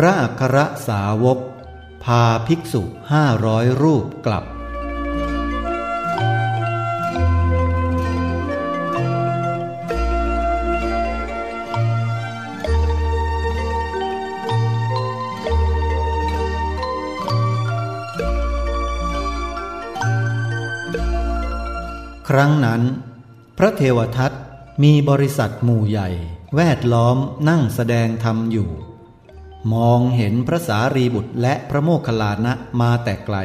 พระอัครสาวก พาภิกษุห้าร้อยรูปกลับ ครั้งนั้น พระเทวทัตมีบริษัทหมู่ใหญ่ แวดล้อมนั่งแสดงธรรมอยู่ มองเห็นพระสารีบุตรและพระโมคคัลลานะมาแต่ไกล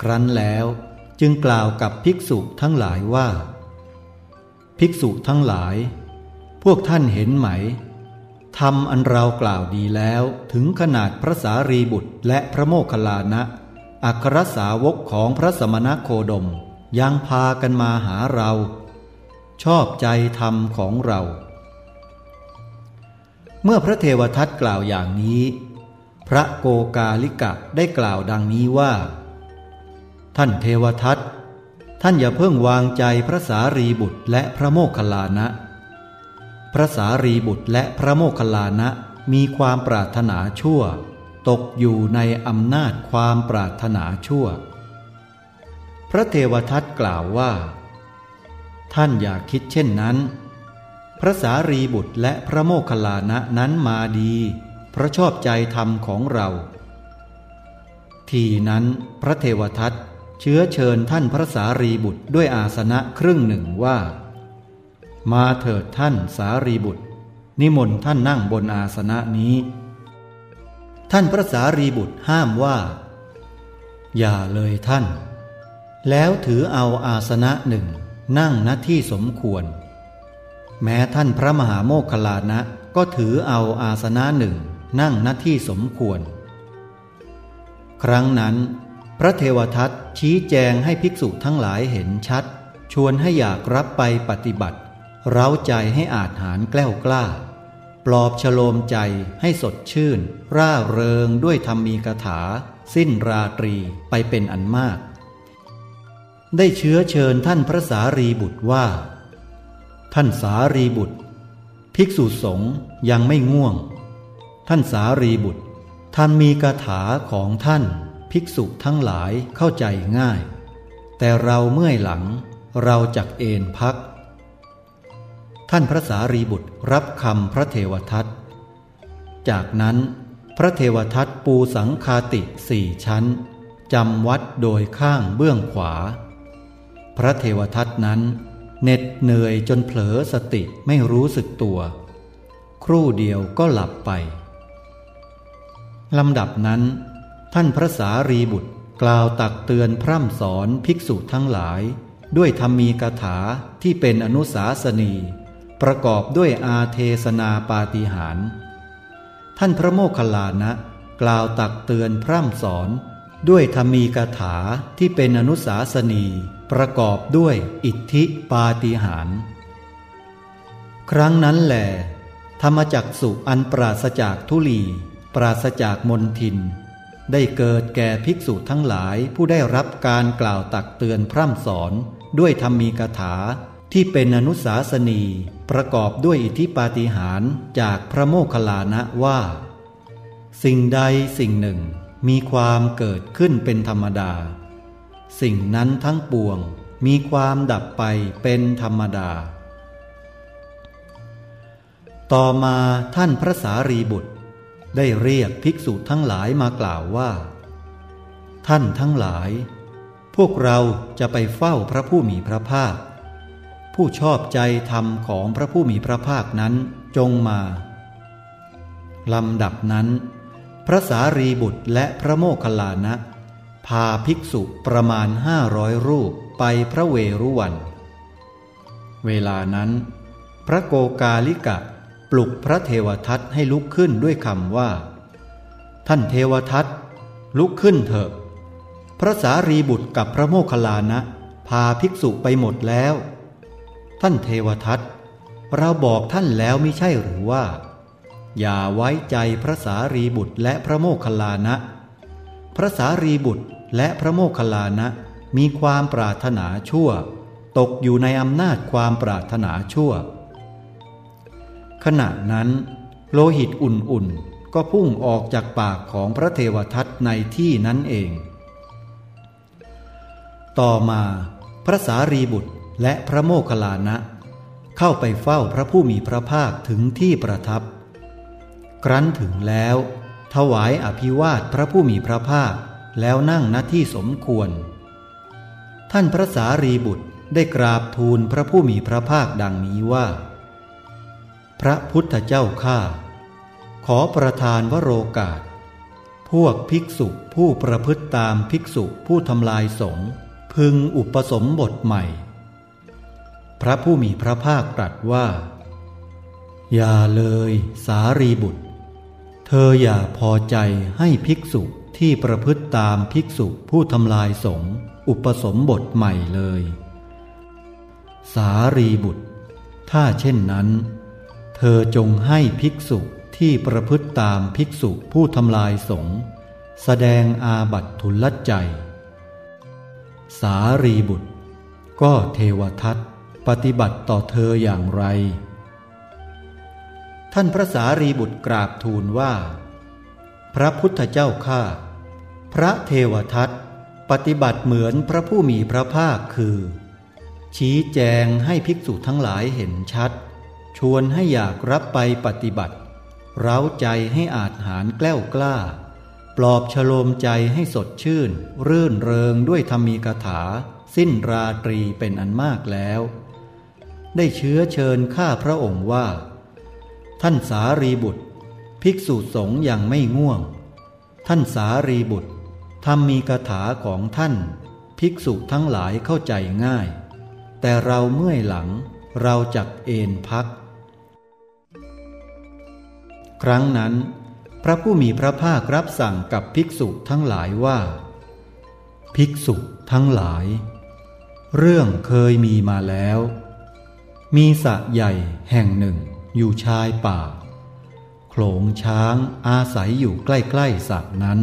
ครั้นแล้วจึงกล่าวกับภิกษุทั้งหลายว่า ภิกษุทั้งหลาย พวกท่านเห็นไหมธรรมอันเรากล่าวดีแล้วถึงขนาดพระสารีบุตรและพระโมคคัลลานะ อัครสาวกของพระสมณโคดมยังพากันมาหาเรา ชอบใจธรรมของเรา เมื่อพระเทวทัตกล่าวอย่างนี้ พระโกกาลิกะได้กล่าวดังนี้ว่า ท่านเทวทัตท่านอย่าเพิ่งวางใจพระสารีบุตรและพระโมคคัลลานะ พระสารีบุตรและพระโมคคัลลานะมีความปรารถนาชั่ว ตกอยู่ในอำนาจความปรารถนาชั่ว พระเทวทัตกล่าวว่า ท่านอย่าคิดเช่นนั้น พระสารีบุตรและพระโมคคัลลานะนั้นมาดี พระชอบใจธรรมของเรา ทีนั้นพระเทวทัตเชื้อเชิญท่านพระสารีบุตรด้วยอาสนะครึ่งหนึ่งว่า มาเถิดท่านสารีบุตร นิมนต์ท่านนั่งบนอาสนะนี้ ท่านพระสารีบุตรห้ามว่า อย่าเลยท่าน แล้วถือเอาอาสนะหนึ่งนั่งณที่สมควร แม้ท่านพระมหาโมคคลานะก็ถือเอาอาสนะหนึ่งนั่งณที่สมควร ครั้งนั้น พระเทวทัตชี้แจงให้ภิกษุทั้งหลายเห็นชัด ชวนให้อยากรับไปปฏิบัติ เร้าใจให้อาจหารแกล้วกล้า ปลอบฉโลมใจให้สดชื่น ร่าเริงด้วยธรรมีกถา สิ้นราตรีไปเป็นอันมาก ได้เชื้อเชิญท่านพระสารีบุตรว่า ท่านสารีบุตร ภิกษุสงฆ์ยังไม่ง่วง ท่านสารีบุตร ท่านมีคาถาของท่าน ภิกษุทั้งหลายเข้าใจง่าย แต่เราเมื่อยหลังเราจักเอนพัก ท่านพระสารีบุตรรับคำพระเทวทัตจากนั้นพระเทวทัตปูสังคาติสี่ชั้นจำวัดโดยข้างเบื้องขวา พระเทวทัตนั้น เหน็ดเหนื่อยจนเผลอสติไม่รู้สึกตัว ครู่เดียวก็หลับไปลำดับนั้น ท่านพระสารีบุตรกล่าวตักเตือนพร่ำสอนภิกษุทั้งหลาย ด้วยธรรมีกถาที่เป็นอนุสาสนี ประกอบด้วยอาเทศนาปาฏิหารท่านพระโมคคัลลานะกล่าวตักเตือนพร่ำสอน ด้วยธรรมีกถาที่เป็นอนุสาสนี ประกอบด้วยอิทธิปาฏิหารครั้งนั้นแหลธรรมจักสุอันปราศจากทุลี ปราศจากมนทิน ได้เกิดแก่ภิกษุทั้งหลายผู้ได้รับการกล่าวตักเตือนพร่ำสอนด้วยธรรมีกถาที่เป็นอนุสาสนี ประกอบด้วยอิทธิปาฏิหารจากพระโมคคัลลานะว่า สิ่งใดสิ่งหนึ่งมีความเกิดขึ้นเป็นธรรมดา สิ่งนั้นทั้งปวงมีความดับไปเป็นธรรมดา ต่อมาท่านพระสารีบุตร ได้เรียกภิกษุทั้งหลายมากล่าวว่า ท่านทั้งหลาย พวกเราจะไปเฝ้าพระผู้มีพระภาค ผู้ชอบใจธรรมของพระผู้มีพระภาคนั้นจงมาลำดับนั้น พระสารีบุตรและพระโมคคัลลานะ พาภิกษุประมาณห้าร้อยรูปไปพระเวรุวัน เวลานั้น พระโกกาลิกะปลุกพระเทวทัตให้ลุกขึ้นด้วยคำว่า ท่านเทวทัตลุกขึ้นเถอะ พระสารีบุตรกับพระโมคคัลลานะ พาภิกษุไปหมดแล้ว ท่านเทวทัตเราบอกท่านแล้วไม่ใช่หรือว่า อย่าไว้ใจพระสารีบุตรและพระโมคคัลลานะ พระสารีบุตร และพระโมคคัลลานะมีความปรารถนาชั่ว ตกอยู่ในอำนาจความปรารถนาชั่ว ขณะนั้น โลหิตอุ่นๆ ก็พุ่งออกจากปากของพระเทวทัตในที่นั้นเอง ต่อมาพระสารีบุตรและพระโมคคัลลานะ เข้าไปเฝ้าพระผู้มีพระภาคถึงที่ประทับ ครั้นถึงแล้ว ถวายอภิวาทพระผู้มีพระภาค แล้วนั่งณที่สมควร ท่านพระสารีบุตรได้กราบทูลพระผู้มีพระภาคดังนี้ว่า พระพุทธเจ้าข้าขอประทานวโรกาส พวกภิกษุผู้ประพฤติตามภิกษุผู้ทำลายสงฆ์พึงอุปสมบทใหม่ พระผู้มีพระภาคตรัสว่า อย่าเลยสารีบุตร เธออย่าพอใจให้ภิกษุ ที่ประพฤติตามภิกษุผู้ทำลายสงฆ์อุปสมบทใหม่เลย สารีบุตร ถ้าเช่นนั้น เธอจงให้ภิกษุที่ประพฤติตามภิกษุผู้ทำลายสงฆ์แสดงอาบัตทุลใจ สารีบุตร ก็เทวทัตปฏิบัติต่อเธออย่างไร ท่านพระสารีบุตรกราบทูลว่า พระพุทธเจ้าข้า พระเทวทัตปฏิบัติเหมือนพระผู้มีพระภาคคือ ชี้แจงให้ภิกษุทั้งหลายเห็นชัด ชวนให้อยากรับไปปฏิบัติ เร้าใจให้อาจหารแกล้วกล้า ปลอบฉโลมใจให้สดชื่น รื่นเริงด้วยธรรมีกถา สิ้นราตรีเป็นอันมากแล้ว ได้เชื้อเชิญข้าพระองค์ว่า ท่านสารีบุตร ภิกษุสงฆ์ยังไม่ง่วง ท่านสารีบุตร ทำมีกถาของท่าน ภิกษุทั้งหลายเข้าใจง่าย แต่เราเมื่อยหลังเราจักเอนพัก ครั้งนั้น พระผู้มีพระภาครับสั่งกับภิกษุทั้งหลายว่า ภิกษุทั้งหลาย เรื่องเคยมีมาแล้ว มีสะใหญ่แห่งหนึ่งอยู่ชายป่าโขลงช้างอาศัยอยู่ใกล้ๆสระนั้น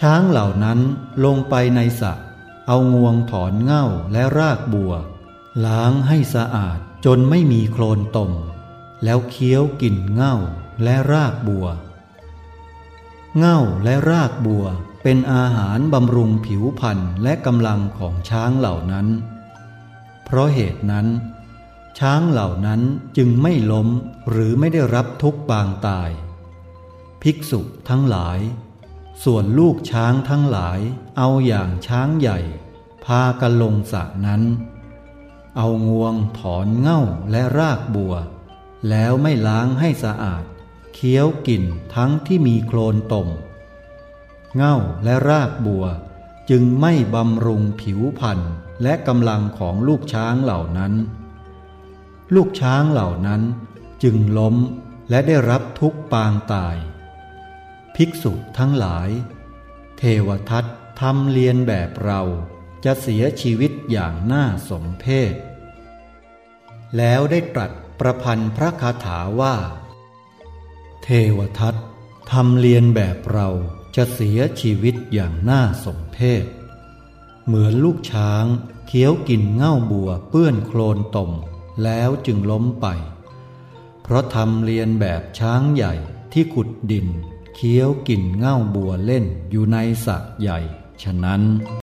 ช้างเหล่านั้นลงไปในสระเอางวงถอนเง่าและรากบัว ล้างให้สะอาดจนไม่มีโคลนตม แล้วเคี้ยวกินเง่าและรากบัว เง่าและรากบัวเป็นอาหารบำรุงผิวพรรณและกำลังของช้างเหล่านั้น เพราะเหตุนั้น ช้างเหล่านั้นจึงไม่ล้มหรือไม่ได้รับทุกปางตาย ภิกษุทั้งหลาย ส่วนลูกช้างทั้งหลายเอาอย่างช้างใหญ่ พากันลงสระนั้น เอางวงถอนเง่าและรากบัว แล้วไม่ล้างให้สะอาด เคี้ยวกินทั้งที่มีโคลนตมเง่าและรากบัว จึงไม่บำรุงผิวพันธ์และกำลังของลูกช้างเหล่านั้น ลูกช้างเหล่านั้นจึงล้มและได้รับทุกปางตาย ภิกษุทั้งหลาย เทวทัตทำเลียนแบบเราจะเสียชีวิตอย่างน่าสมเพชแล้วได้ตรัสประพันธ์พระคาถาว่า เทวทัตทำเรียนแบบเราจะเสียชีวิตอย่างน่าสมเพชเหมือนลูกช้างเคี้ยวกินเง่าบัวเปื้อนโคลนตมแล้วจึงล้มไป เพราะทำเรียนแบบช้างใหญ่ที่ขุดดิน เคี้ยวกินเง่าบัวเล่นอยู่ในสระใหญ่ ฉะนั้น